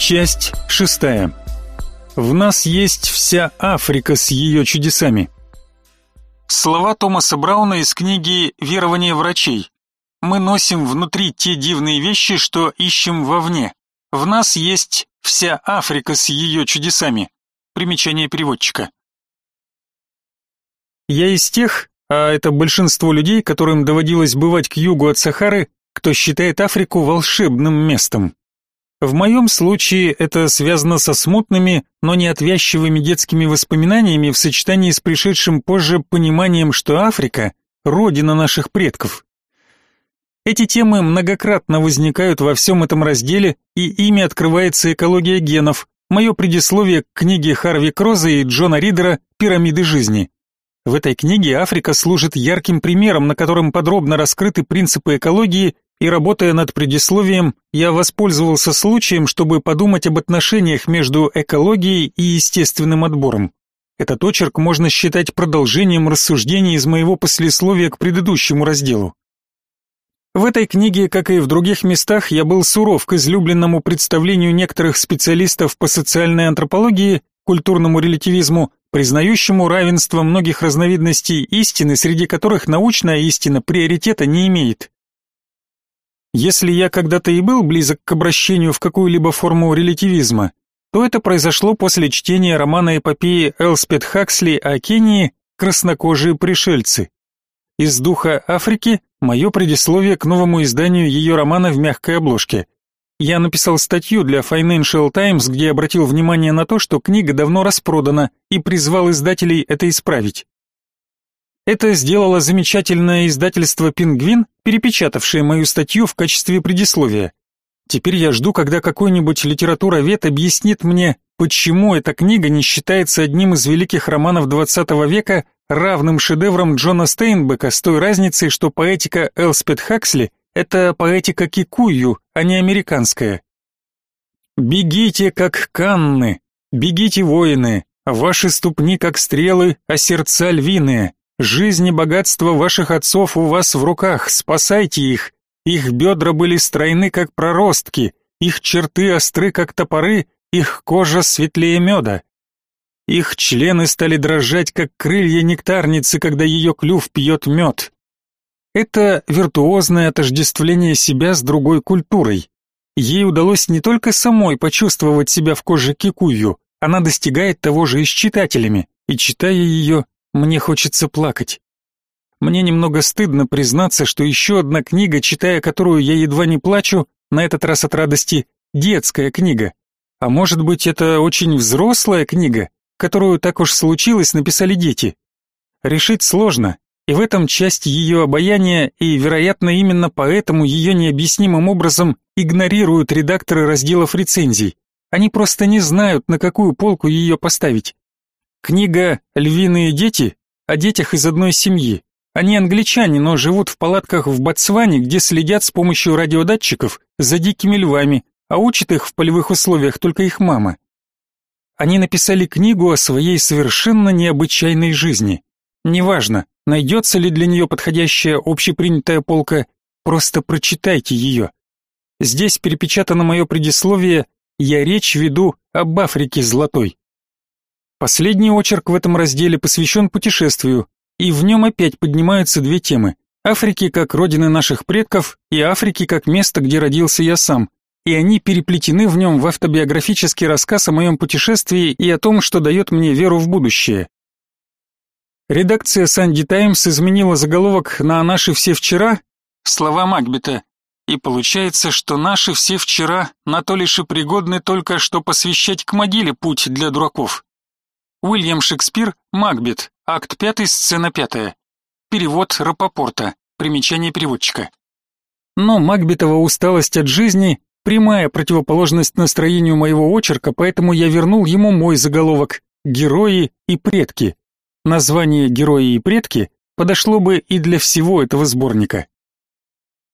Часть шестая. В нас есть вся Африка с ее чудесами. Слова Томаса Брауна из книги «Верование врачей». Мы носим внутри те дивные вещи, что ищем вовне. В нас есть вся Африка с ее чудесами. Примечание переводчика. Я из тех, а это большинство людей, которым доводилось бывать к югу от Сахары, кто считает Африку волшебным местом. В моем случае это связано со смутными, но не отвязчивыми детскими воспоминаниями в сочетании с пришедшим позже пониманием, что Африка – родина наших предков. Эти темы многократно возникают во всем этом разделе, и ими открывается экология генов, мое предисловие к книге Харви Кроза и Джона Ридера «Пирамиды жизни». В этой книге Африка служит ярким примером, на котором подробно раскрыты принципы экологии и работая над предисловием, я воспользовался случаем, чтобы подумать об отношениях между экологией и естественным отбором. Этот очерк можно считать продолжением рассуждений из моего послесловия к предыдущему разделу. В этой книге, как и в других местах, я был суров к излюбленному представлению некоторых специалистов по социальной антропологии, культурному релятивизму, признающему равенство многих разновидностей истины, среди которых научная истина приоритета не имеет. Если я когда-то и был близок к обращению в какую-либо форму релятивизма, то это произошло после чтения романа эпопеи Элспет Хаксли о Кении «Краснокожие пришельцы». Из духа Африки мое предисловие к новому изданию ее романа в мягкой обложке. Я написал статью для Financial Times, где обратил внимание на то, что книга давно распродана, и призвал издателей это исправить. Это сделало замечательное издательство «Пингвин», перепечатавшее мою статью в качестве предисловия. Теперь я жду, когда какой-нибудь литературовед объяснит мне, почему эта книга не считается одним из великих романов XX века, равным шедеврам Джона Стейнбека, с той разницей, что поэтика Элспет Хаксли — это поэтика кикую, а не американская. «Бегите, как канны, бегите, воины, ваши ступни, как стрелы, а сердца львиные». Жизнь и богатство ваших отцов у вас в руках, спасайте их. Их бедра были стройны, как проростки, их черты остры, как топоры, их кожа светлее меда. Их члены стали дрожать, как крылья нектарницы, когда ее клюв пьет мед. Это виртуозное отождествление себя с другой культурой. Ей удалось не только самой почувствовать себя в коже кикую, она достигает того же и с читателями, и читая ее, мне хочется плакать. Мне немного стыдно признаться, что еще одна книга, читая которую я едва не плачу, на этот раз от радости, детская книга. А может быть, это очень взрослая книга, которую так уж случилось написали дети. Решить сложно, и в этом часть ее обаяния, и, вероятно, именно поэтому ее необъяснимым образом игнорируют редакторы разделов рецензий. Они просто не знают, на какую полку ее поставить. Книга «Львиные дети» о детях из одной семьи. Они англичане, но живут в палатках в Ботсване, где следят с помощью радиодатчиков за дикими львами, а учит их в полевых условиях только их мама. Они написали книгу о своей совершенно необычайной жизни. Неважно, найдется ли для нее подходящая общепринятая полка, просто прочитайте ее. Здесь перепечатано мое предисловие «Я речь веду об Африке золотой». Последний очерк в этом разделе посвящен путешествию, и в нем опять поднимаются две темы: Африки как родины наших предков и Африки как место, где родился я сам. И они переплетены в нем в автобиографический рассказ о моем путешествии и о том, что дает мне веру в будущее. Редакция Санди Таймс изменила заголовок на «Наши все вчера» слова Макбета, и получается, что наши все вчера на то лишь и пригодны только, что посвящать к могиле путь для дураков. Уильям Шекспир, Макбет, акт 5, сцена 5. Перевод Рапопорта. Примечание переводчика. Но Макбетова усталость от жизни прямая противоположность настроению моего очерка, поэтому я вернул ему мой заголовок Герои и предки. Название Герои и предки подошло бы и для всего этого сборника.